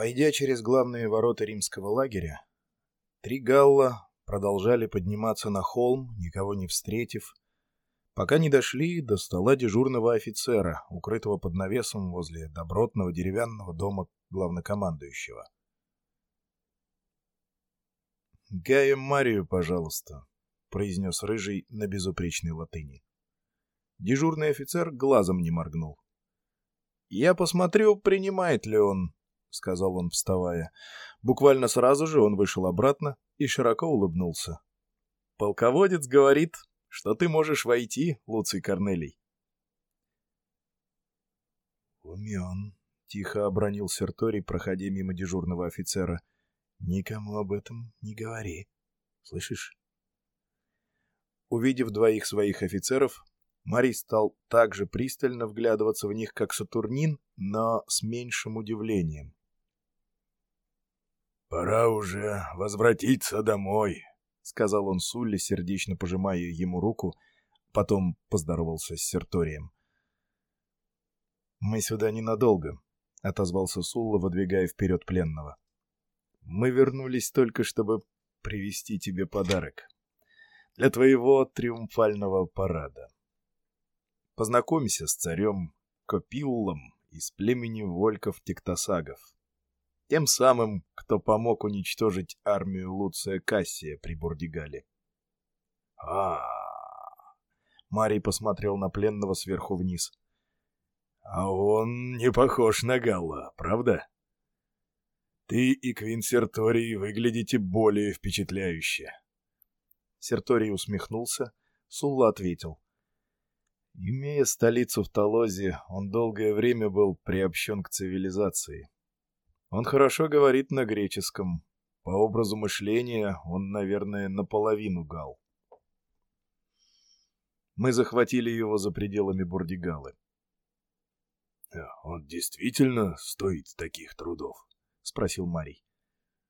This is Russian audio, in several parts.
Войдя через главные ворота римского лагеря, три галла продолжали подниматься на холм, никого не встретив, пока не дошли до стола дежурного офицера, укрытого под навесом возле добротного деревянного дома главнокомандующего. «Гая Марию, пожалуйста», — произнес Рыжий на безупречной латыни. Дежурный офицер глазом не моргнул. «Я посмотрю, принимает ли он», — сказал он, вставая. Буквально сразу же он вышел обратно и широко улыбнулся. «Полководец говорит, что ты можешь войти, Луций Корнелий». «Умен», — тихо обронил Серторий, проходя мимо дежурного офицера. «Никому об этом не говори. Слышишь?» Увидев двоих своих офицеров, Марий стал так же пристально вглядываться в них, как Сатурнин, но с меньшим удивлением. «Пора уже возвратиться домой», — сказал он Сулле, сердечно пожимая ему руку, потом поздоровался с Серторием. «Мы сюда ненадолго», — отозвался Сулла, выдвигая вперед пленного. «Мы вернулись только, чтобы привезти тебе подарок. Для твоего триумфального парада. Познакомься с царем Копиллом из племени Вольков-Тектосагов тем самым, кто помог уничтожить армию Луция Кассия при Бурдигале. а, -а, Марий посмотрел на пленного сверху вниз. «А он не похож на Галла, правда? Ты и Квин Серторий выглядите более впечатляюще». Серторий усмехнулся, Сулла ответил. Имея столицу в Толозе, он долгое время был приобщен к цивилизации. Он хорошо говорит на греческом. По образу мышления он, наверное, наполовину гал. Мы захватили его за пределами Бурдигалы. «Э, — Он действительно стоит таких трудов? — спросил Марий.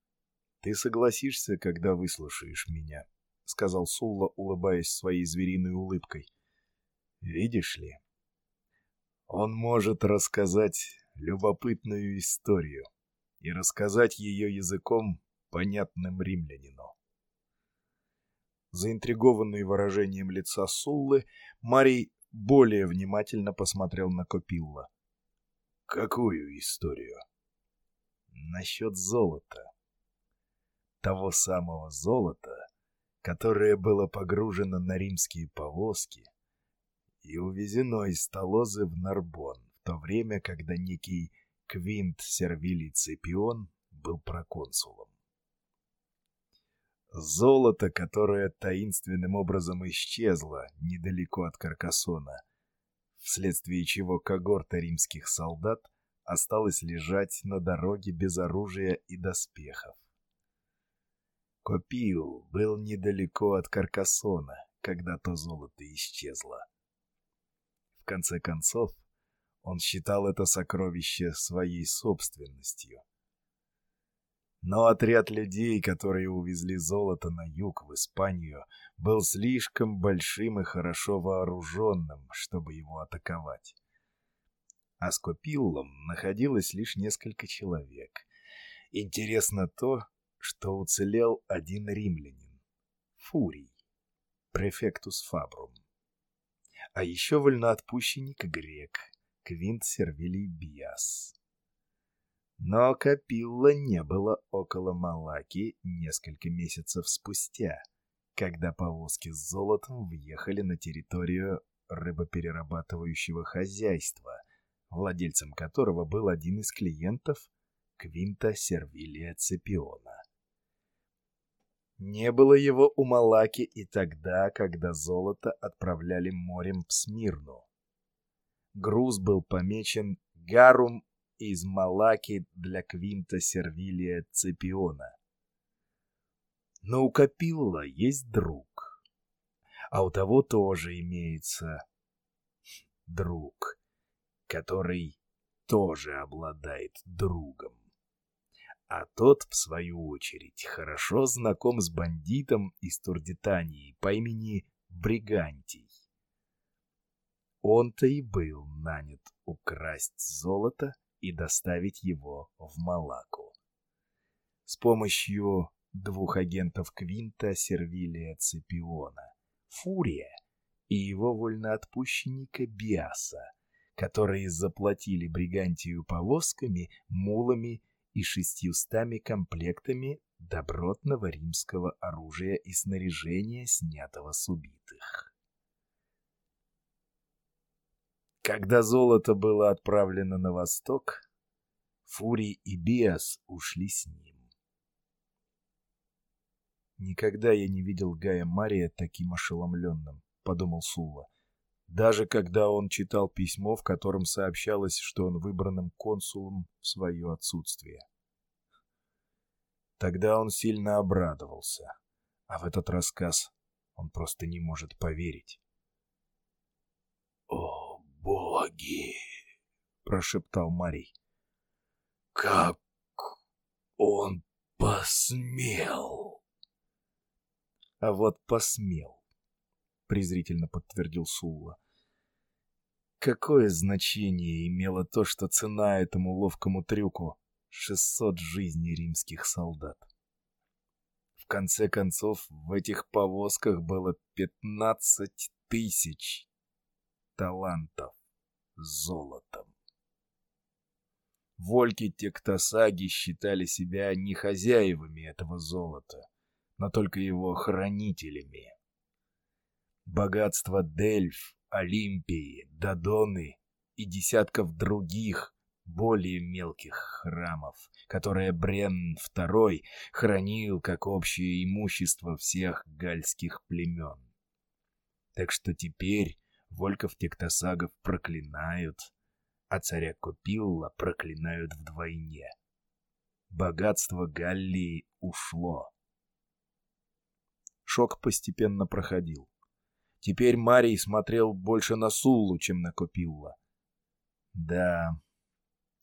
— Ты согласишься, когда выслушаешь меня, — сказал Сулла, улыбаясь своей звериной улыбкой. — Видишь ли, он может рассказать любопытную историю и рассказать ее языком, понятным римлянину. Заинтригованный выражением лица Суллы, Марий более внимательно посмотрел на Копилла. «Какую историю?» «Насчет золота. Того самого золота, которое было погружено на римские повозки и увезено из Толозы в Нарбон в то время, когда некий Квинт Сервилий Цепион был проконсулом. Золото, которое таинственным образом исчезло недалеко от Каркасона, вследствие чего когорта римских солдат осталась лежать на дороге без оружия и доспехов. Копил был недалеко от Каркасона, когда то золото исчезло. В конце концов, он считал это сокровище своей собственностью. Но отряд людей, которые увезли золото на юг в Испанию, был слишком большим и хорошо вооруженным, чтобы его атаковать. А с Копиллом находилось лишь несколько человек. Интересно то, что уцелел один римлянин — Фурий, префектус Фабрум. А еще вольноотпущенник грек — Квинт Сервилий Биас. Но Капилла не было около Малаки несколько месяцев спустя, когда повозки с золотом въехали на территорию рыбоперерабатывающего хозяйства, владельцем которого был один из клиентов Квинта Сервилия Цепиона. Не было его у Малаки и тогда, когда золото отправляли морем в Смирну груз был помечен «Гарум из Малаки для Квинта Сервилия Цепиона». Но у Капилла есть друг, а у того тоже имеется друг, который тоже обладает другом. А тот, в свою очередь, хорошо знаком с бандитом из Турдитании по имени Бригантий. Он-то и был нанят украсть золото и доставить его в Малаку. С помощью двух агентов Квинта Сервилия Цепиона, Фурия и его вольноотпущенника Биаса, которые заплатили Бригантию повозками, мулами и шестьюстами комплектами добротного римского оружия и снаряжения, снятого с убитых. Когда золото было отправлено на восток, Фурий и Биас ушли с ним. «Никогда я не видел Гая Мария таким ошеломленным», — подумал Сулла. Даже когда он читал письмо, в котором сообщалось, что он выбранным консулом в свое отсутствие. Тогда он сильно обрадовался, а в этот рассказ он просто не может поверить. «О, боги!» — прошептал Марий. «Как он посмел!» А вот посмел, презрительно подтвердил Сулла. Какое значение имело то, что цена этому ловкому трюку — шестьсот жизней римских солдат? В конце концов, в этих повозках было пятнадцать тысяч талантов золотом. Вольки Тектосаги считали себя не хозяевами этого золота, но только его хранителями. Богатство Дельф, Олимпии, Дадоны и десятков других, более мелких храмов, которые Брен II хранил как общее имущество всех гальских племен. Так что теперь Вольков-Тектосагов проклинают, а царя Копилла проклинают вдвойне. Богатство Галлии ушло. Шок постепенно проходил. Теперь Марий смотрел больше на Суллу, чем на Копилла. Да,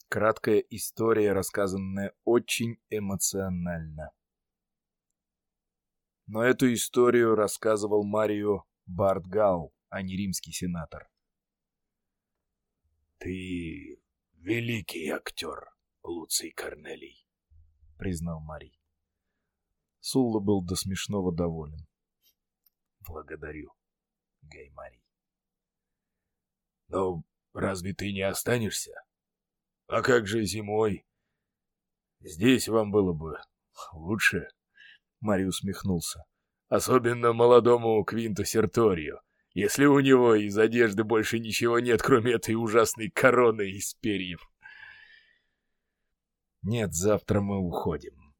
краткая история, рассказанная очень эмоционально. Но эту историю рассказывал Марию Бартгал, а не римский сенатор. «Ты великий актер, Луций Корнелий», — признал Марий. Сулла был до смешного доволен. «Благодарю, Гаймарий». «Но разве ты не останешься? А как же зимой? Здесь вам было бы лучше?» Марий усмехнулся. «Особенно молодому Квинту Серторию, если у него из одежды больше ничего нет, кроме этой ужасной короны из перьев». «Нет, завтра мы уходим».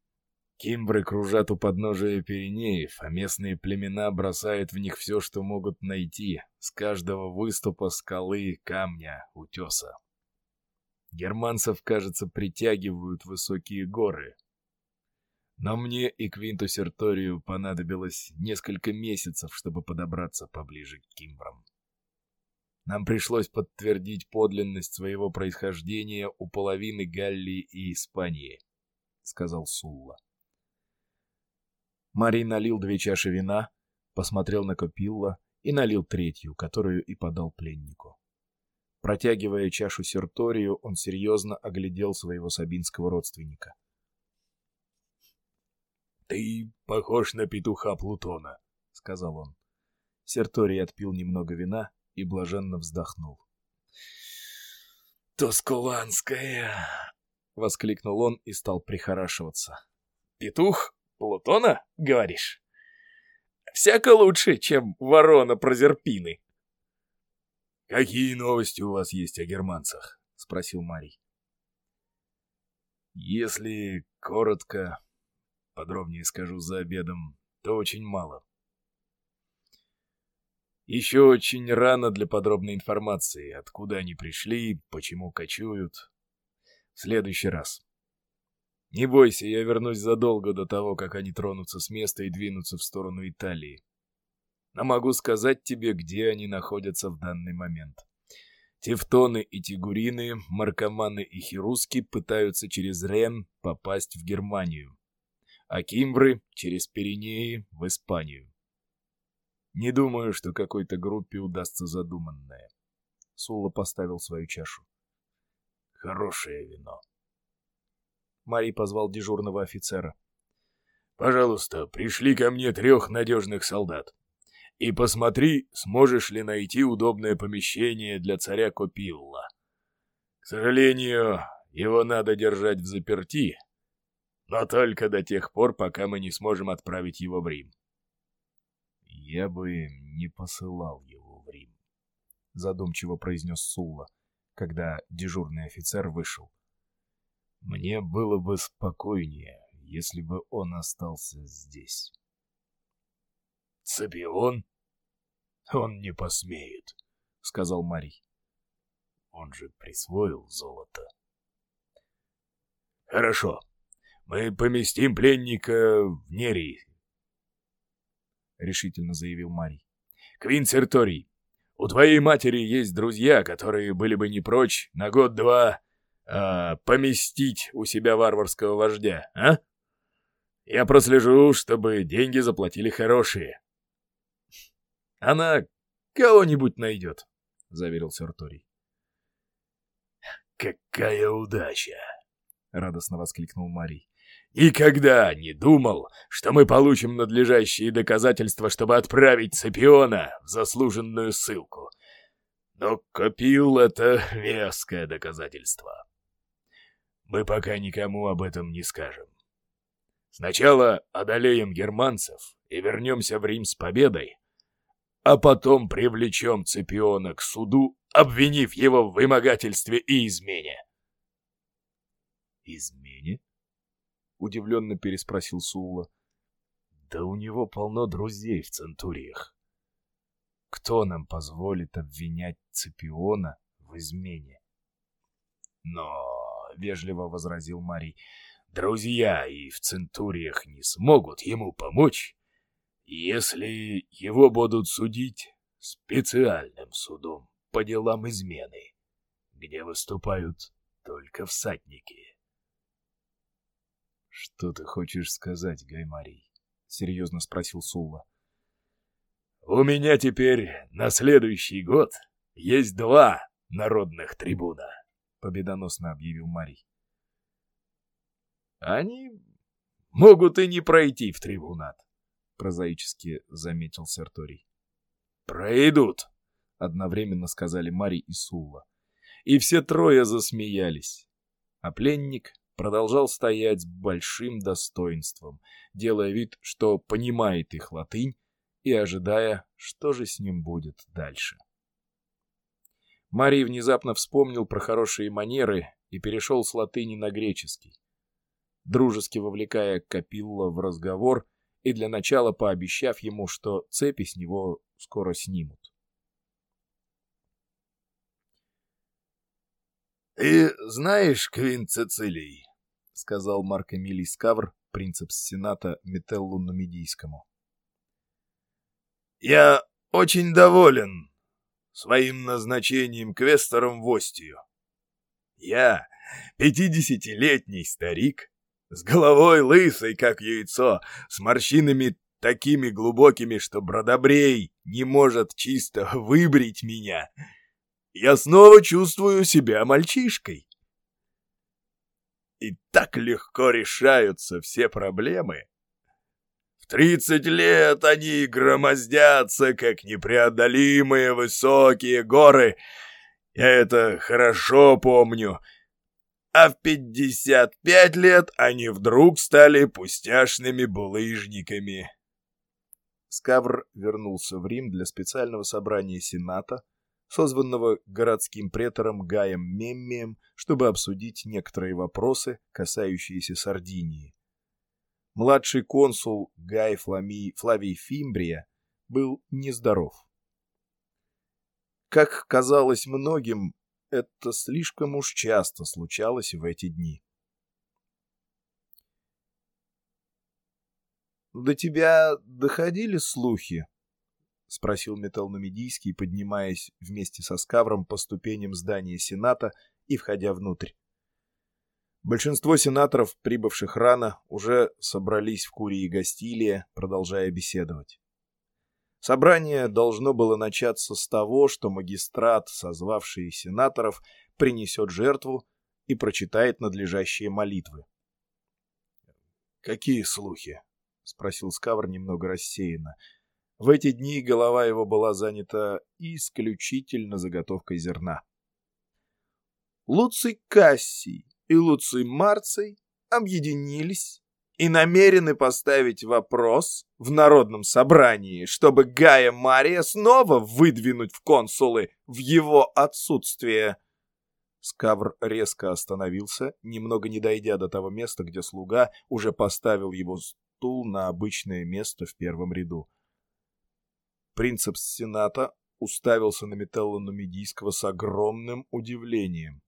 Кимбры кружат у подножия Пиренеев, а местные племена бросают в них все, что могут найти, с каждого выступа скалы, камня, утеса. Германцев, кажется, притягивают высокие горы. Но мне и Квинту Серторию понадобилось несколько месяцев, чтобы подобраться поближе к Кимбрам. Нам пришлось подтвердить подлинность своего происхождения у половины Галлии и Испании, — сказал Сулла. Марий налил две чаши вина, посмотрел на Копилла и налил третью, которую и подал пленнику. Протягивая чашу Серторию, он серьезно оглядел своего сабинского родственника. «Ты похож на петуха Плутона», — сказал он. Серторий отпил немного вина и блаженно вздохнул. «Тоскуланская!» — воскликнул он и стал прихорашиваться. «Петух? Плутона, говоришь? Всяко лучше, чем ворона Прозерпины. «Какие новости у вас есть о германцах?» — спросил Марий. «Если коротко, подробнее скажу за обедом, то очень мало. Еще очень рано для подробной информации, откуда они пришли, почему кочуют. В следующий раз. Не бойся, я вернусь задолго до того, как они тронутся с места и двинутся в сторону Италии. Но могу сказать тебе, где они находятся в данный момент. Тевтоны и Тигурины, Маркоманы и Хируски пытаются через Рен попасть в Германию, а Кимбры — через Пиренеи в Испанию. Не думаю, что какой-то группе удастся задуманное. Сула поставил свою чашу. хорошее вино. Мари позвал дежурного офицера. «Пожалуйста, пришли ко мне трех надежных солдат. И посмотри, сможешь ли найти удобное помещение для царя Копилла. К сожалению, его надо держать в заперти, но только до тех пор, пока мы не сможем отправить его в Рим. Я бы не посылал его в Рим, задумчиво произнес Сулла, когда дежурный офицер вышел. Мне было бы спокойнее, если бы он остался здесь. Цепион? Он не посмеет, сказал Марий. Он же присвоил золото. Хорошо. Мы поместим пленника в Нерии, решительно заявил Марий. Квин Серторий, у твоей матери есть друзья, которые были бы не прочь на год-два а, поместить у себя варварского вождя, а? Я прослежу, чтобы деньги заплатили хорошие. Она кого-нибудь найдет, — заверил Серторий. «Какая удача!» — радостно воскликнул Марий. «Никогда не думал, что мы получим надлежащие доказательства, чтобы отправить Сапиона в заслуженную ссылку. Но копил это веское доказательство. Мы пока никому об этом не скажем. Сначала одолеем германцев и вернемся в Рим с победой, а потом привлечем Цепиона к суду, обвинив его в вымогательстве и измене. «Измене?» — удивленно переспросил Сулла. «Да у него полно друзей в Центуриях. Кто нам позволит обвинять Цепиона в измене?» «Но...» — вежливо возразил Марий. «Друзья и в Центуриях не смогут ему помочь, если его будут судить специальным судом по делам измены, где выступают только всадники. «Что ты хочешь сказать, Гаймарий?» — серьезно спросил Сулла. «У меня теперь на следующий год есть два народных трибуна», — победоносно объявил Марий. «Они могут и не пройти в трибунат прозаически заметил Серторий. «Пройдут!» — одновременно сказали Мари и Сулла. И все трое засмеялись. А пленник продолжал стоять с большим достоинством, делая вид, что понимает их латынь и ожидая, что же с ним будет дальше. Марий внезапно вспомнил про хорошие манеры и перешел с латыни на греческий. Дружески вовлекая Капилла в разговор, и для начала пообещав ему, что цепи с него скоро снимут. «Ты знаешь, Квинт Цицилий?» — сказал Марк Эмилий Скавр, принцепс Сената Метеллу Нумидийскому. «Я очень доволен своим назначением квестором в Остию. Я, пятидесятилетний старик, с головой лысой, как яйцо, с морщинами такими глубокими, что бродобрей не может чисто выбрить меня. Я снова чувствую себя мальчишкой. И так легко решаются все проблемы. В тридцать лет они громоздятся, как непреодолимые высокие горы. Я это хорошо помню — а в 55 лет они вдруг стали пустяшными булыжниками. Скавр вернулся в Рим для специального собрания Сената, созванного городским претором Гаем Меммием, чтобы обсудить некоторые вопросы, касающиеся Сардинии. Младший консул Гай Флами... Флавий Фимбрия был нездоров. Как казалось многим, это слишком уж часто случалось в эти дни. «До тебя доходили слухи?» — спросил Металлномедийский, поднимаясь вместе со Скавром по ступеням здания Сената и входя внутрь. Большинство сенаторов, прибывших рано, уже собрались в Курии Гастилия, продолжая беседовать. Собрание должно было начаться с того, что магистрат, созвавший сенаторов, принесет жертву, и прочитает надлежащие молитвы. «Какие слухи?» — спросил Скавр немного рассеянно. В эти дни голова его была занята исключительно заготовкой зерна. Луций Кассий и Луций Марций объединились и намерены поставить вопрос в народном собрании, чтобы Гая Мария снова выдвинуть в консулы в его отсутствие. Скавр резко остановился, немного не дойдя до того места, где слуга уже поставил его стул на обычное место в первом ряду. Принцепс Сената уставился на Метелла Нумидийского с огромным удивлением.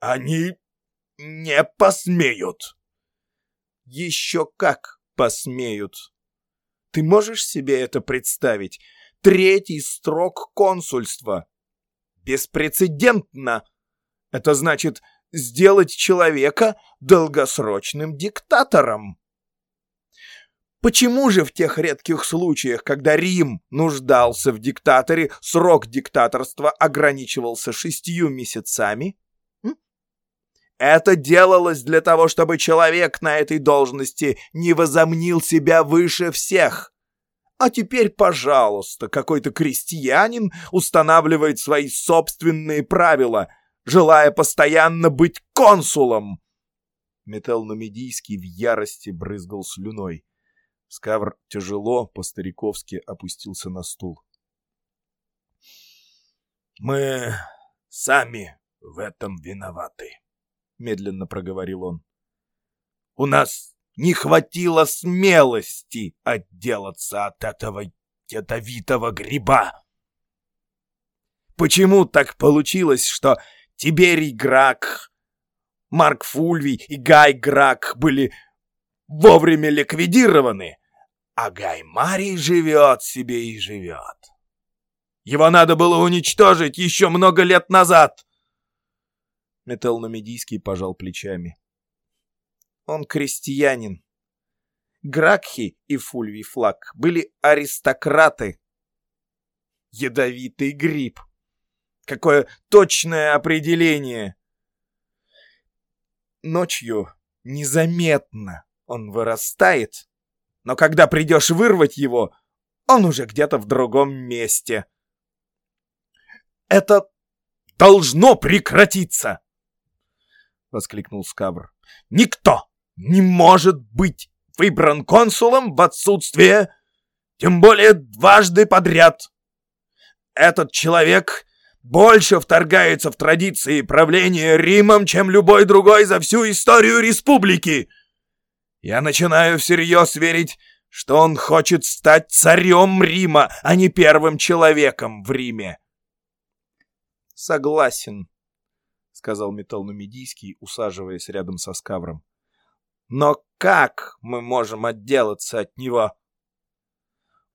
«Они не посмеют!» Еще как посмеют. Ты можешь себе это представить? Третий строк консульства. Беспрецедентно. Это значит сделать человека долгосрочным диктатором. Почему же в тех редких случаях, когда Рим нуждался в диктаторе, срок диктаторства ограничивался шестью месяцами? Это делалось для того, чтобы человек на этой должности не возомнил себя выше всех. А теперь, пожалуйста, какой-то крестьянин устанавливает свои собственные правила, желая постоянно быть консулом. Метел Нумидийский в ярости брызгал слюной. Скавр тяжело, по-стариковски опустился на стул. «Мы сами в этом виноваты», — медленно проговорил он. «У нас не хватило смелости отделаться от этого ядовитого гриба. Почему так получилось, что Тиберий Грак, Марк Фульвий и Гай Грак были вовремя ликвидированы, а Гай Марий живет себе и живет? Его надо было уничтожить еще много лет назад!» Метел Нумидийский пожал плечами. Он крестьянин. Гракхи и Фульвий Флаг были аристократы. Ядовитый гриб. Какое точное определение! Ночью незаметно он вырастает, но когда придешь вырвать его, он уже где-то в другом месте. Это должно прекратиться! воскликнул Скабр. «Никто не может быть выбран консулом в отсутствие, тем более дважды подряд. Этот человек больше вторгается в традиции правления Римом, чем любой другой за всю историю республики. Я начинаю всерьез верить, что он хочет стать царем Рима, а не первым человеком в Риме. Согласен, сказал Металлнумидийский, усаживаясь рядом со Скавром. «Но как мы можем отделаться от него?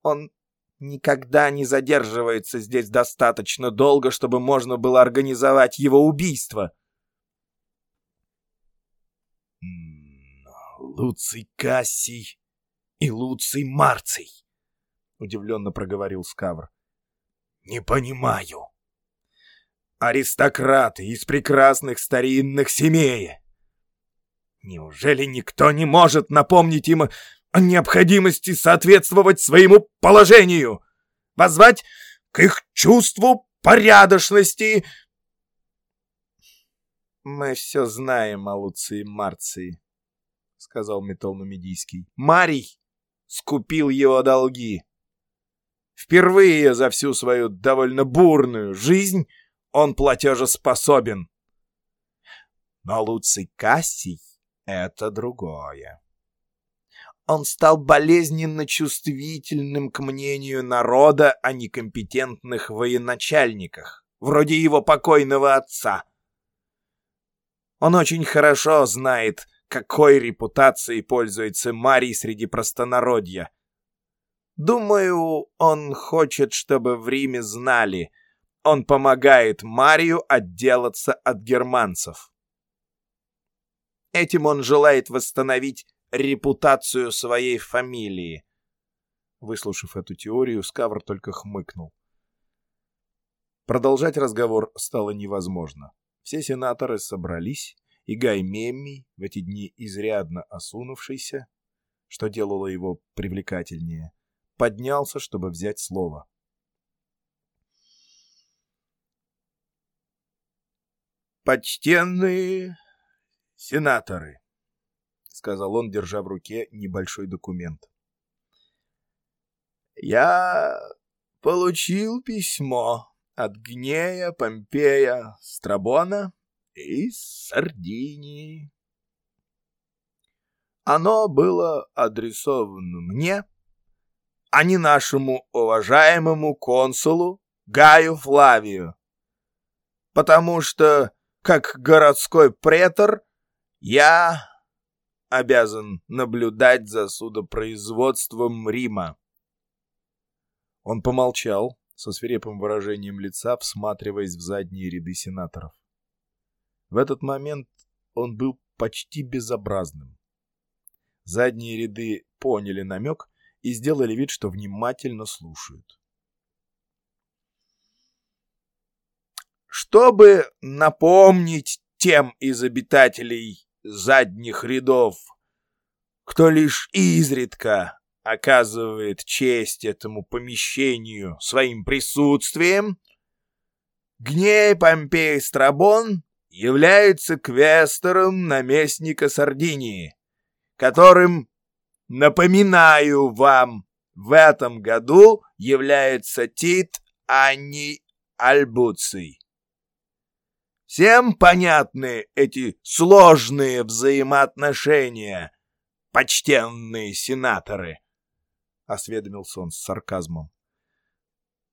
Он никогда не задерживается здесь достаточно долго, чтобы можно было организовать его убийство». «Луций Кассий и Луций Марций», — удивленно проговорил Скавр. «Не понимаю» аристократы из прекрасных старинных семей. Неужели никто не может напомнить им о необходимости соответствовать своему положению, воззвать к их чувству порядочности? «Мы все знаем о Луции Марции», — сказал Метол Нумидийский. «Марий скупил его долги. Впервые за всю свою довольно бурную жизнь он платежеспособен. Но Луций Кассий — это другое. Он стал болезненно чувствительным к мнению народа о некомпетентных военачальниках, вроде его покойного отца. Он очень хорошо знает, какой репутацией пользуется Марий среди простонародья. Думаю, он хочет, чтобы в Риме знали — он помогает Марию отделаться от германцев. Этим он желает восстановить репутацию своей фамилии. Выслушав эту теорию, Скавр только хмыкнул. Продолжать разговор стало невозможно. Все сенаторы собрались, и Гай Мемми, в эти дни изрядно осунувшийся, что делало его привлекательнее, поднялся, чтобы взять слово. «Почтенные сенаторы», — сказал он, держа в руке небольшой документ. «Я получил письмо от Гнея, Помпея, Страбона и Сардинии. Оно было адресовано мне, а не нашему уважаемому консулу Гаю Флавию, потому что, как городской претор, я обязан наблюдать за судопроизводством Рима. Он помолчал, со свирепым выражением лица, всматриваясь в задние ряды сенаторов. В этот момент он был почти безобразным. Задние ряды поняли намек и сделали вид, что внимательно слушают. Чтобы напомнить тем из обитателей задних рядов, кто лишь изредка оказывает честь этому помещению своим присутствием, Гней Помпей Страбон является квестором наместника Сардинии, которым, напоминаю вам, в этом году является Тит Анни Альбуций. Всем понятны эти сложные взаимоотношения, почтенные сенаторы осведомился он с сарказмом.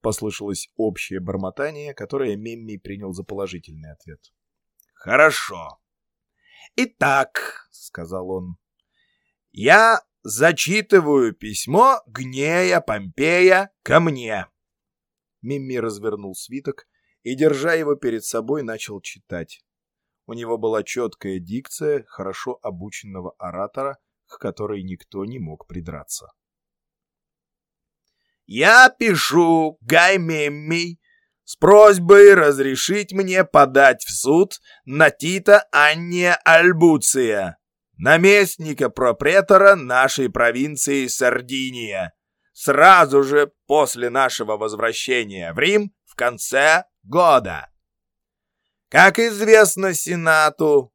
Послышалось общее бормотание, которое Мемми принял за положительный ответ. «Хорошо. Итак», — сказал он, — «я зачитываю письмо Гнея Помпея ко мне». Мимми развернул свиток и, держа его перед собой, начал читать. У него была четкая дикция хорошо обученного оратора, к которой никто не мог придраться. Я пишу Гай Мемми с просьбой разрешить мне подать в суд на Тита Анния Альбуция, наместника пропретора нашей провинции Сардиния, сразу же после нашего возвращения в Рим в конце года. Как известно Сенату,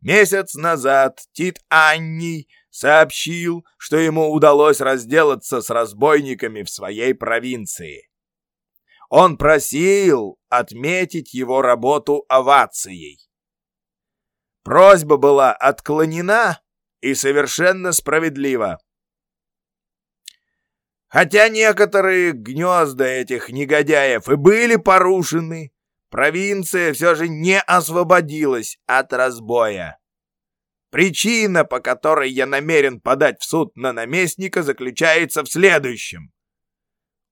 месяц назад Тит Анний сообщил, что ему удалось разделаться с разбойниками в своей провинции. Он просил отметить его работу овацией. Просьба была отклонена и совершенно справедлива. Хотя некоторые гнезда этих негодяев и были порушены, провинция все же не освободилась от разбоя. Причина, по которой я намерен подать в суд на наместника, заключается в следующем.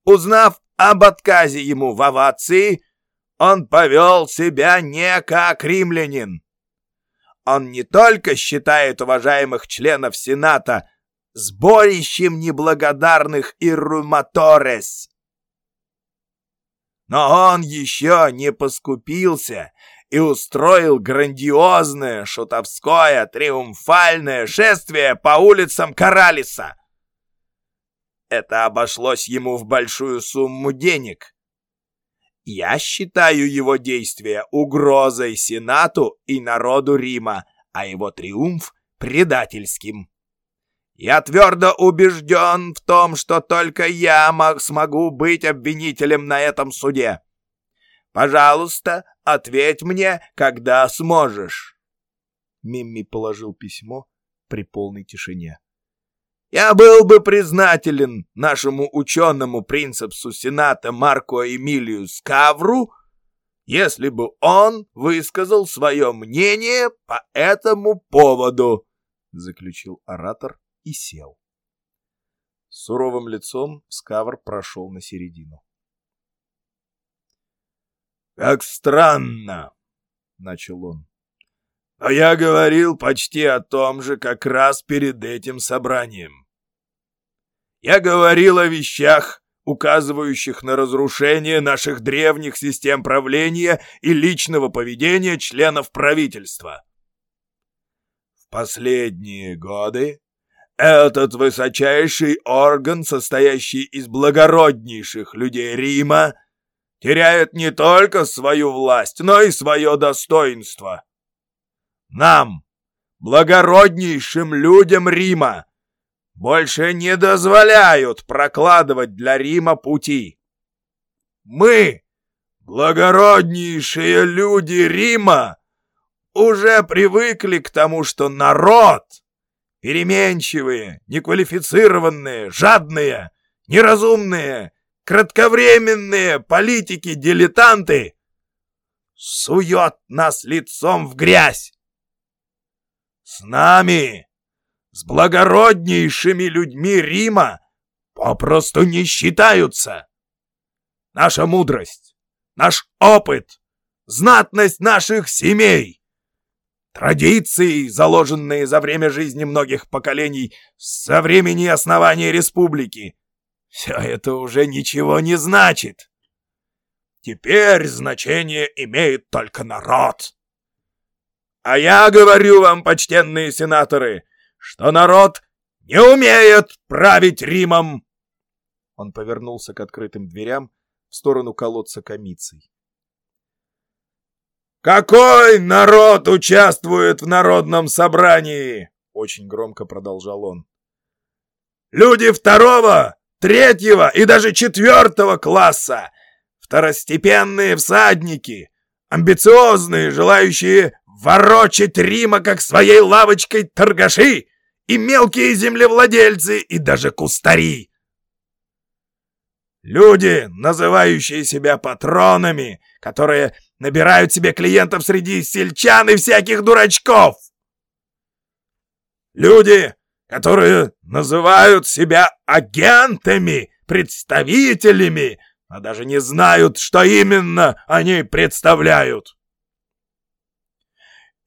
Узнав об отказе ему в овации, он повел себя не как римлянин. Он не только считает уважаемых членов Сената сборищем неблагодарных ирруматорес, но он еще не поскупился и устроил грандиозное, шутовское, триумфальное шествие по улицам Каралиса. Это обошлось ему в большую сумму денег. Я считаю его действия угрозой Сенату и народу Рима, а его триумф — предательским. Я твердо убежден в том, что только я смогу быть обвинителем на этом суде. Пожалуйста, ответь мне, когда сможешь. Мимми положил письмо при полной тишине. Я был бы признателен нашему ученому принципсу Сената Марко Эмилию Скавру, если бы он высказал свое мнение по этому поводу, — заключил оратор и сел. суровым лицом Скавр прошел на середину. «Как странно!» — начал он. «Но я говорил почти о том же как раз перед этим собранием. Я говорил о вещах указывающих на разрушение наших древних систем правления и личного поведения членов правительства. В последние годы этот высочайший орган, состоящий из благороднейших людей Рима, теряет не только свою власть, но и свое достоинство. Нам, благороднейшим людям Рима, больше не дозволяют прокладывать для Рима пути. Мы, благороднейшие люди Рима, уже привыкли к тому, что народ, переменчивые, неквалифицированные, жадные, неразумные, кратковременные политики-дилетанты, сует нас лицом в грязь. С нами с благороднейшими людьми Рима попросту не считаются. Наша мудрость, наш опыт, знатность наших семей, традиции, заложенные за время жизни многих поколений со времени основания республики, все это уже ничего не значит. Теперь значение имеет только народ. А я говорю вам, почтенные сенаторы, что народ не умеет править Римом!» Он повернулся к открытым дверям в сторону колодца комицей. «Какой народ участвует в народном собрании?» — очень громко продолжал он. «Люди второго, третьего и даже четвертого класса, второстепенные всадники, амбициозные, желающие ворочать Рима как своей лавочкой торгаши, и мелкие землевладельцы, и даже кустари. Люди, называющие себя патронами, которые набирают себе клиентов среди сельчан и всяких дурачков. Люди, которые называют себя агентами, представителями, а даже не знают, что именно они представляют.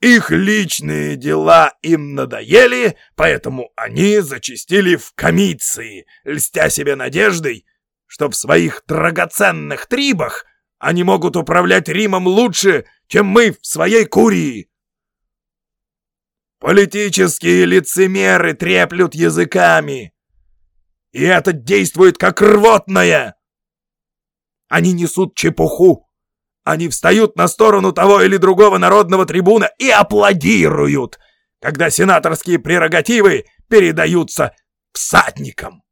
Их личные дела им надоели, поэтому они зачастили в комиции, льстя себе надеждой, что в своих драгоценных трибах они могут управлять Римом лучше, чем мы в своей Курии. Политические лицемеры треплют языками, и это действует как рвотное. Они несут чепуху, они встают на сторону того или другого народного трибуна и аплодируют, когда сенаторские прерогативы передаются всадникам.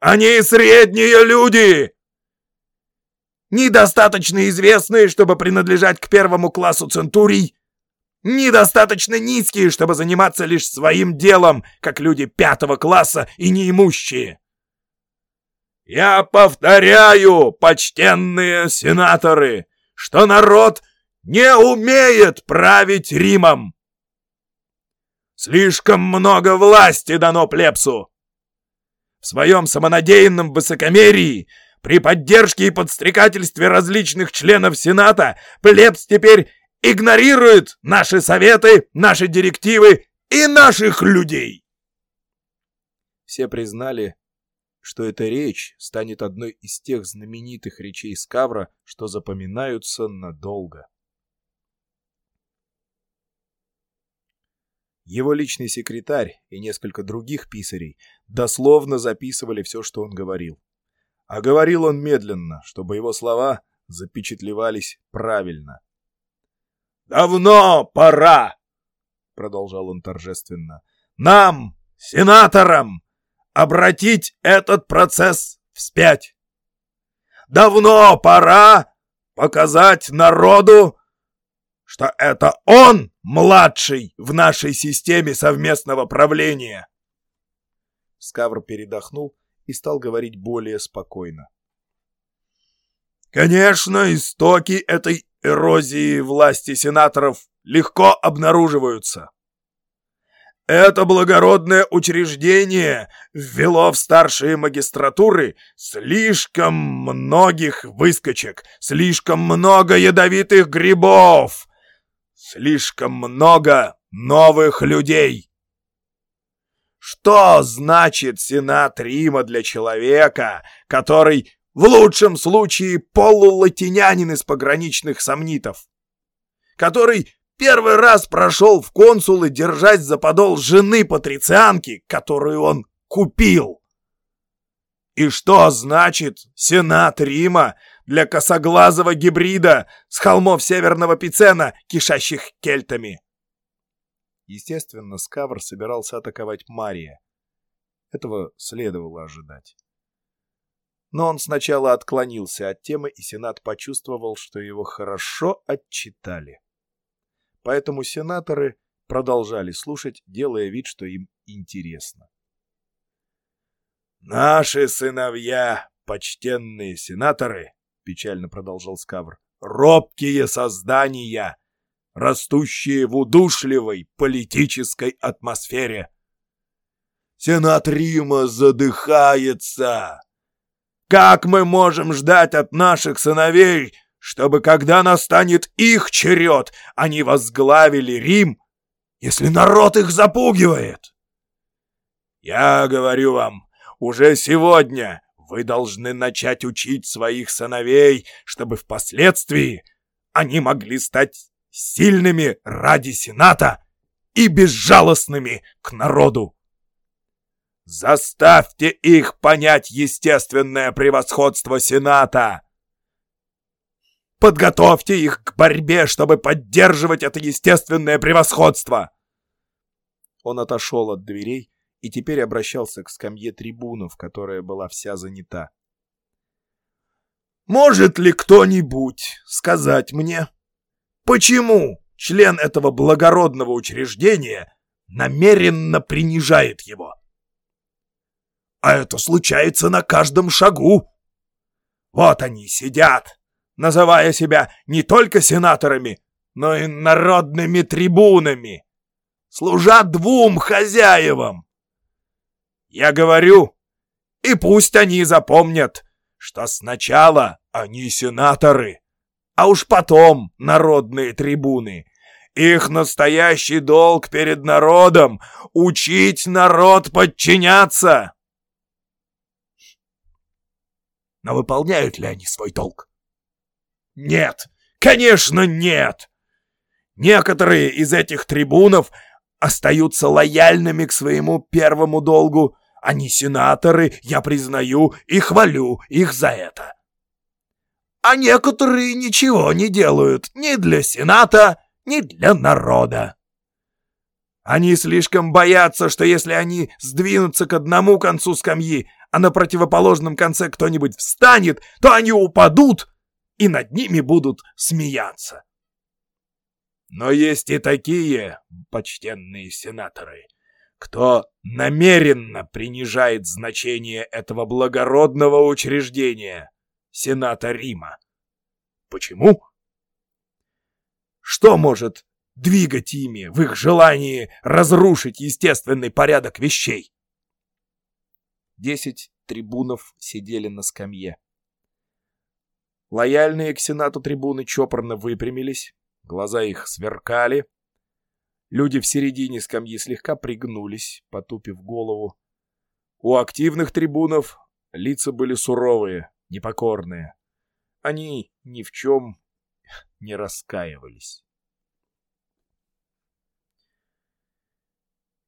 Они средние люди, недостаточно известные, чтобы принадлежать к первому классу центурий, недостаточно низкие, чтобы заниматься лишь своим делом, как люди пятого класса и неимущие. Я повторяю, почтенные сенаторы, что народ не умеет править Римом. Слишком много власти дано плебсу. В своем самонадеянном высокомерии, при поддержке и подстрекательстве различных членов Сената, плебс теперь игнорирует наши советы, наши директивы и наших людей. Все признали, что эта речь станет одной из тех знаменитых речей Скавра, что запоминаются надолго. Его личный секретарь и несколько других писарей дословно записывали все, что он говорил. А говорил он медленно, чтобы его слова запечатлевались правильно. «Давно пора!» — продолжал он торжественно. «Нам, сенаторам, обратить этот процесс вспять. Давно пора показать народу, что это он младший в нашей системе совместного правления. Скавр передохнул и стал говорить более спокойно. Конечно, истоки этой эрозии власти сенаторов легко обнаруживаются. Это благородное учреждение ввело в старшие магистратуры слишком многих выскочек, слишком много ядовитых грибов, слишком много новых людей. Что значит Сенат Рима для человека, который в лучшем случае полулатинянин из пограничных сомнитов? Который первый раз прошел в консулы, держась за подол жены патрицианки, которую он купил? И что значит Сенат Рима для косоглазого гибрида с холмов Северного Пицена, кишащих кельтами? Естественно, Скавр собирался атаковать Мария. Этого следовало ожидать. Но он сначала отклонился от темы, и Сенат почувствовал, что его хорошо отчитали. Поэтому сенаторы продолжали слушать, делая вид, что им интересно. «Наши сыновья, почтенные сенаторы, — печально продолжал Скавр, — робкие создания, растущие в удушливой политической атмосфере. Сенат Рима задыхается. Как мы можем ждать от наших сыновей, чтобы, когда настанет их черед, они возглавили Рим, если народ их запугивает? Я говорю вам, уже сегодня вы должны начать учить своих сыновей, чтобы впоследствии они могли стать сильными ради Сената и безжалостными к народу. Заставьте их понять естественное превосходство Сената. Подготовьте их к борьбе, чтобы поддерживать это естественное превосходство. Он отошел от дверей и теперь обращался к скамье трибунов, которая была вся занята. «Может ли кто-нибудь сказать мне, почему член этого благородного учреждения намеренно принижает его? А это случается на каждом шагу. Вот они сидят, называя себя не только сенаторами, но и народными трибунами, служа двум хозяевам я говорю, и пусть они запомнят, что сначала они сенаторы, а уж потом народные трибуны. Их настоящий долг перед народом — учить народ подчиняться. Но выполняют ли они свой долг? Нет, конечно, нет. Некоторые из этих трибунов остаются лояльными к своему первому долгу, они сенаторы, я признаю и хвалю их за это. А некоторые ничего не делают ни для сената, ни для народа. Они слишком боятся, что если они сдвинутся к одному концу скамьи, а на противоположном конце кто-нибудь встанет, то они упадут и над ними будут смеяться. Но есть и такие, почтенные сенаторы, кто намеренно принижает значение этого благородного учреждения, Сената Рима. Почему? Что может двигать ими в их желании разрушить естественный порядок вещей? Десять трибунов сидели на скамье. Лояльные к Сенату трибуны чопорно выпрямились, глаза их сверкали, Люди в середине скамьи слегка пригнулись, потупив голову. У активных трибунов лица были суровые, непокорные. Они ни в чем не раскаивались.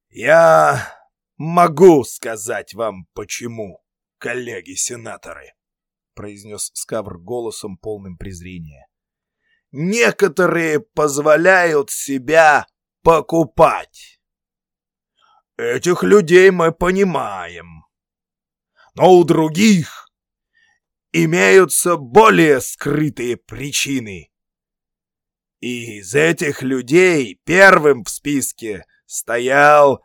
«Я могу сказать вам, почему, коллеги-сенаторы», — произнес Скавр голосом, полным презрения. «Некоторые позволяют себя покупать. Этих людей мы понимаем. Но у других имеются более скрытые причины. И из этих людей первым в списке стоял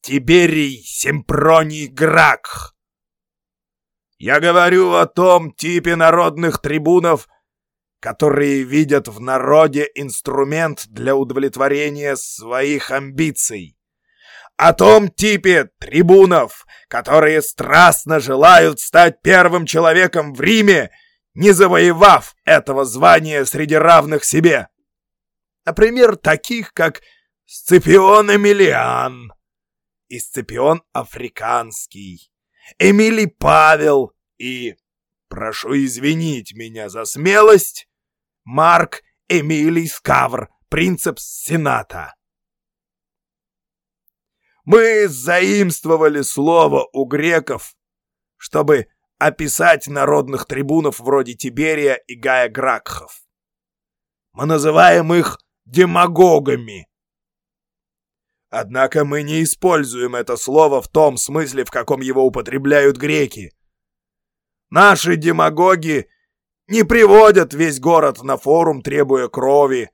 Тиберий Семпроний Грак. Я говорю о том типе народных трибунов, которые видят в народе инструмент для удовлетворения своих амбиций. О том типе трибунов, которые страстно желают стать первым человеком в Риме, не завоевав этого звания среди равных себе. Например, таких, как Сципион Эмилиан и Сципион Африканский, Эмилий Павел и, прошу извинить меня за смелость, Марк Эмилий Скавр, принцепс Сената. Мы заимствовали слово у греков, чтобы описать народных трибунов вроде Тиберия и Гая Гракхов. Мы называем их демагогами. Однако мы не используем это слово в том смысле, в каком его употребляют греки. Наши демагоги не приводят весь город на форум, требуя крови,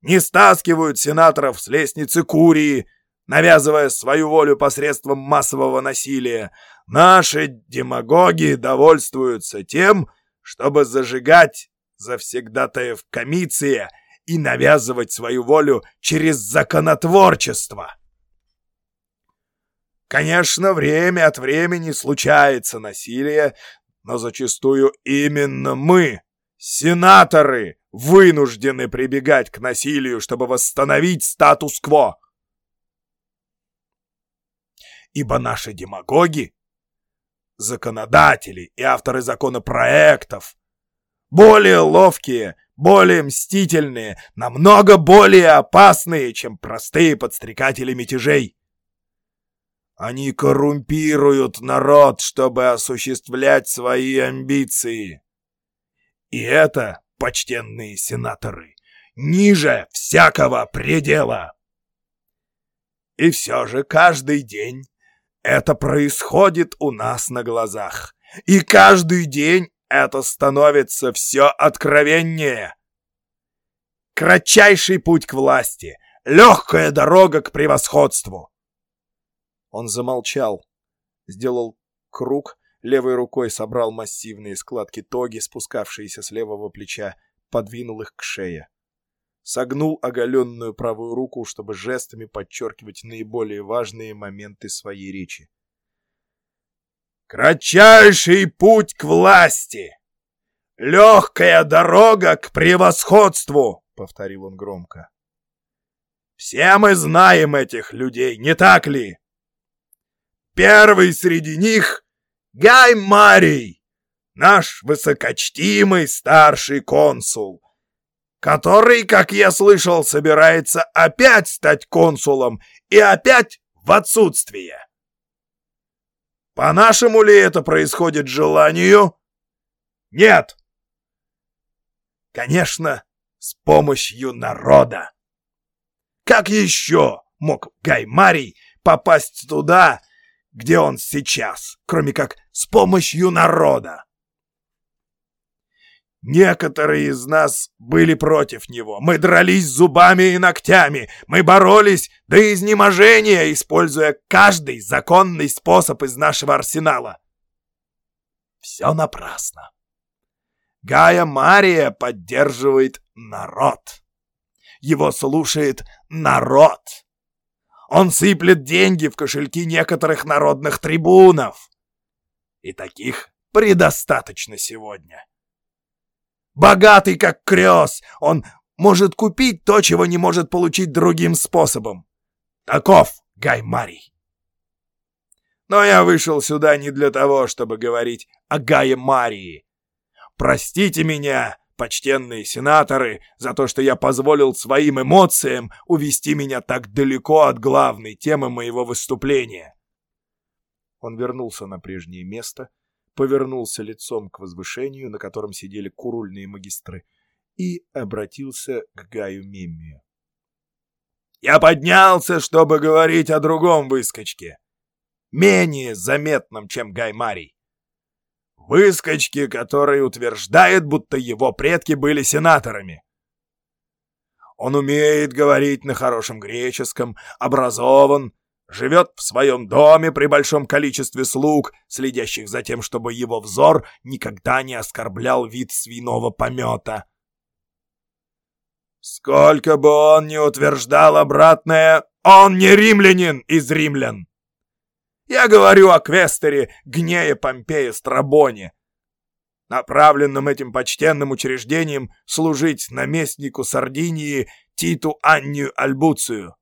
не стаскивают сенаторов с лестницы Курии, навязывая свою волю посредством массового насилия. Наши демагоги довольствуются тем, чтобы зажигать завсегдатаев комиция и навязывать свою волю через законотворчество. Конечно, время от времени случается насилие, но зачастую именно мы, сенаторы, вынуждены прибегать к насилию, чтобы восстановить статус-кво. Ибо наши демагоги, законодатели и авторы законопроектов, более ловкие, более мстительные, намного более опасные, чем простые подстрекатели мятежей. Они коррумпируют народ, чтобы осуществлять свои амбиции. И это, почтенные сенаторы, ниже всякого предела. И все же каждый день это происходит у нас на глазах. И каждый день это становится все откровеннее. Кратчайший путь к власти, легкая дорога к превосходству. Он замолчал, сделал круг, левой рукой собрал массивные складки тоги, спускавшиеся с левого плеча, подвинул их к шее. Согнул оголенную правую руку, чтобы жестами подчеркивать наиболее важные моменты своей речи. Кратчайший путь к власти! Легкая дорога к превосходству!» — повторил он громко. «Все мы знаем этих людей, не так ли? Первый среди них — Гай Марий, наш высокочтимый старший консул, который, как я слышал, собирается опять стать консулом и опять в отсутствие. По-нашему ли это происходит желанию? Нет. Конечно, с помощью народа. Как еще мог Гай Марий попасть туда, где он сейчас, кроме как с помощью народа? Некоторые из нас были против него. Мы дрались зубами и ногтями. Мы боролись до изнеможения, используя каждый законный способ из нашего арсенала. Все напрасно. Гая Мария поддерживает народ. Его слушает народ. Он сыплет деньги в кошельки некоторых народных трибунов. И таких предостаточно сегодня. Богатый, как крёс, он может купить то, чего не может получить другим способом. Таков Гай Марий. Но я вышел сюда не для того, чтобы говорить о Гае Марии. Простите меня, почтенные сенаторы, за то, что я позволил своим эмоциям увести меня так далеко от главной темы моего выступления. Он вернулся на прежнее место — повернулся лицом к возвышению, на котором сидели курульные магистры, и обратился к Гаю Меммию. «Я поднялся, чтобы говорить о другом выскочке, менее заметном, чем Гай Марий. Выскочке, который утверждает, будто его предки были сенаторами. Он умеет говорить на хорошем греческом, образован, живет в своем доме при большом количестве слуг, следящих за тем, чтобы его взор никогда не оскорблял вид свиного помета. Сколько бы он ни утверждал обратное, он не римлянин из римлян. Я говорю о Квестере Гнее Помпея Страбоне, направленном этим почтенным учреждением служить наместнику Сардинии Титу Аннию Альбуцию.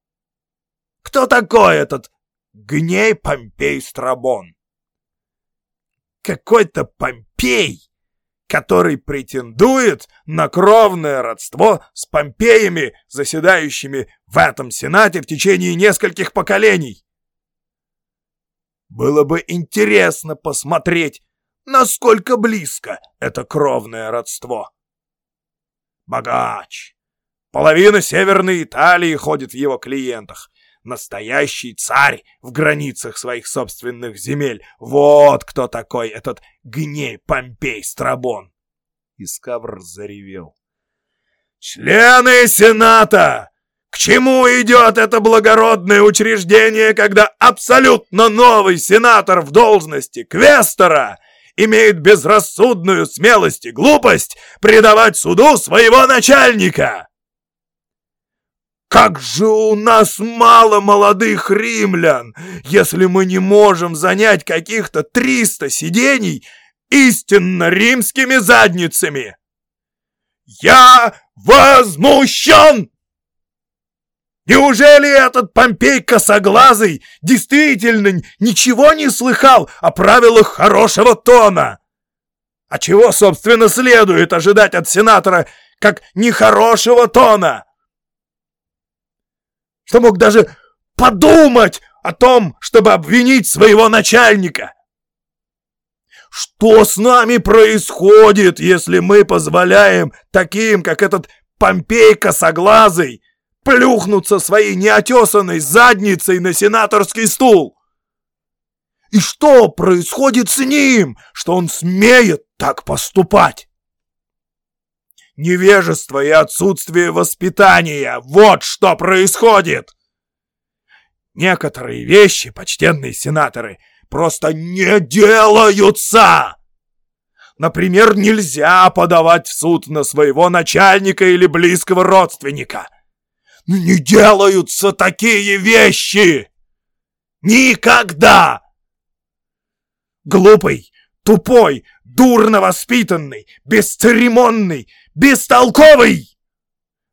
Кто такой этот Гней Помпей Страбон. Какой-то Помпей, который претендует на кровное родство с Помпеями, заседающими в этом Сенате в течение нескольких поколений. Было бы интересно посмотреть, насколько близко это кровное родство. Богач. Половина Северной Италии ходит в его клиентах. Настоящий царь в границах своих собственных земель. Вот кто такой этот гней Помпей Страбон. И Скавр заревел. «Члены Сената! К чему идет это благородное учреждение, когда абсолютно новый сенатор в должности квестора имеет безрассудную смелость и глупость предавать суду своего начальника?» Как же у нас мало молодых римлян, если мы не можем занять каких-то триста сидений истинно римскими задницами! Я возмущен! Неужели этот Помпей косоглазый действительно ничего не слыхал о правилах хорошего тона? А чего, собственно, следует ожидать от сенатора как нехорошего тона? Что мог даже подумать о том, чтобы обвинить своего начальника? Что с нами происходит, если мы позволяем таким, как этот Помпей косоглазый, плюхнуться своей неотесанной задницей на сенаторский стул. И что происходит с ним, что он смеет так поступать? Невежество и отсутствие воспитания — вот что происходит! Некоторые вещи, почтенные сенаторы, просто не делаются! Например, нельзя подавать в суд на своего начальника или близкого родственника — не делаются такие вещи! Никогда! Глупый, тупой, дурно воспитанный, бесцеремонный, бестолковый!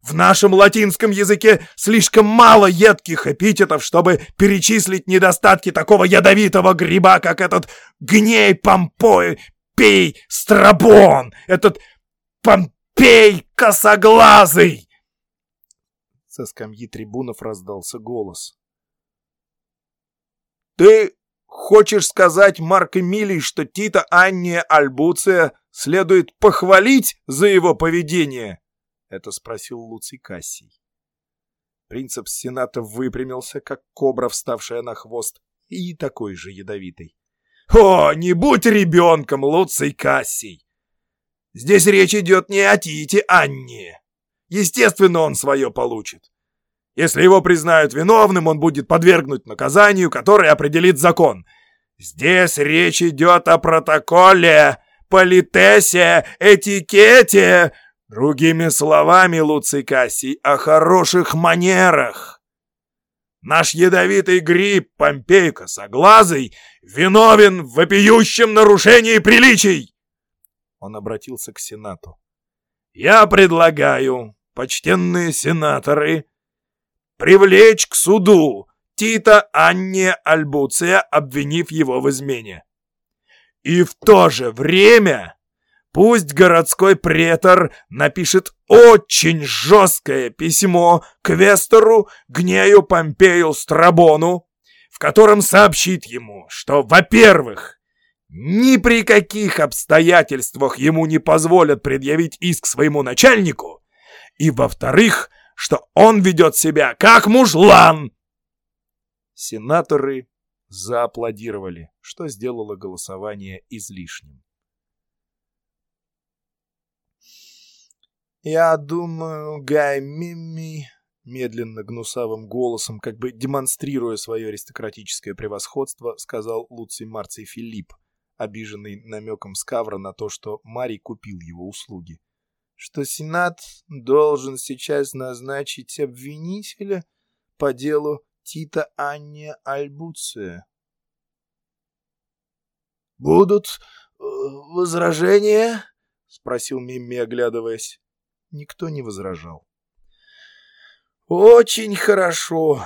В нашем латинском языке слишком мало едких эпитетов, чтобы перечислить недостатки такого ядовитого гриба, как этот гней помпой, пей страбон, этот помпей косоглазый. Со скамьи трибунов раздался голос. «Ты хочешь сказать, Марк Эмилий, что Тита Анния Альбуция следует похвалить за его поведение?» — это спросил Луций Кассий. Принцип Сената выпрямился, как кобра, вставшая на хвост, и такой же ядовитый. «О, не будь ребенком, Луций Кассий! Здесь речь идет не о Тите Анне. Естественно, он свое получит. Если его признают виновным, он будет подвергнут наказанию, которое определит закон. Здесь речь идет о протоколе, политесе, этикете. Другими словами, Луций Кассий, о хороших манерах. Наш ядовитый гриб Помпей Косоглазый виновен в вопиющем нарушении приличий. Он обратился к Сенату. Я предлагаю, почтенные сенаторы, привлечь к суду Тита Анне Альбуция, обвинив его в измене. И в то же время пусть городской претор напишет очень жесткое письмо к Вестеру Гнею Помпею Страбону, в котором сообщит ему, что, во-первых, ни при каких обстоятельствах ему не позволят предъявить иск своему начальнику, и, во-вторых, что он ведет себя как мужлан!» Сенаторы зааплодировали, что сделало голосование излишним. «Я думаю, Гай Мимми...» Медленно, гнусавым голосом, как бы демонстрируя свое аристократическое превосходство, сказал Луций Марций Филипп, обиженный намеком Скавра на то, что Марий купил его услуги что Сенат должен сейчас назначить обвинителя по делу Тита Анне Альбуция. «Будут э, возражения?» — спросил Мимми, оглядываясь. Никто не возражал. «Очень хорошо.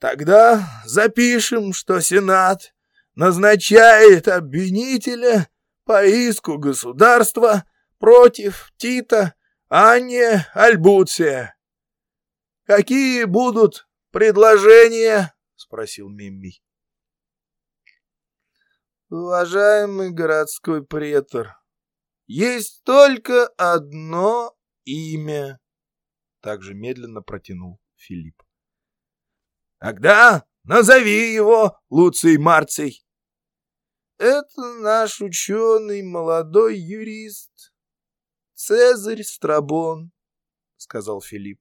Тогда запишем, что Сенат назначает обвинителя по иску государства против Тита Анне Альбуция. Какие будут предложения? спросил Мимми. Уважаемый городской претор, есть только одно имя, также медленно протянул Филипп. Тогда назови его Луций Марций. Это наш ученый молодой юрист, Цезарь Страбон, сказал Филипп.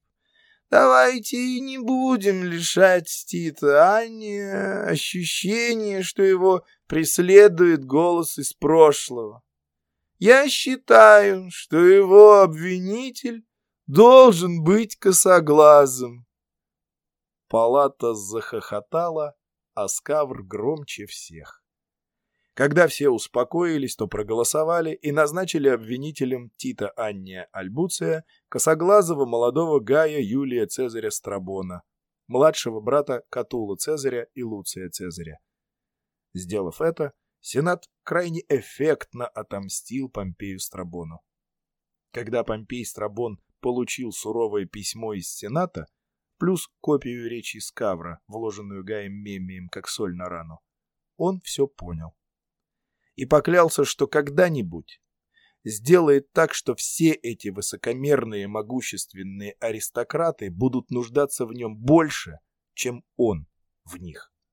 Давайте не будем лишать Тита Анни ощущения, что его преследует голос из прошлого. Я считаю, что его обвинитель должен быть косоглазым. Палата захохотала, а Скавр громче всех. Когда все успокоились, то проголосовали и назначили обвинителем Тита Анния Альбуция косоглазого молодого Гая Юлия Цезаря Страбона, младшего брата Катула Цезаря и Луция Цезаря. Сделав это, Сенат крайне эффектно отомстил Помпею Страбону. Когда Помпей Страбон получил суровое письмо из Сената, плюс копию речи Скавра, вложенную Гаем Мемием как соль на рану. Он все понял. И поклялся, что когда-нибудь сделает так, что все эти высокомерные могущественные аристократы будут нуждаться в нем больше, чем он в них.